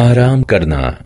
आराम करना।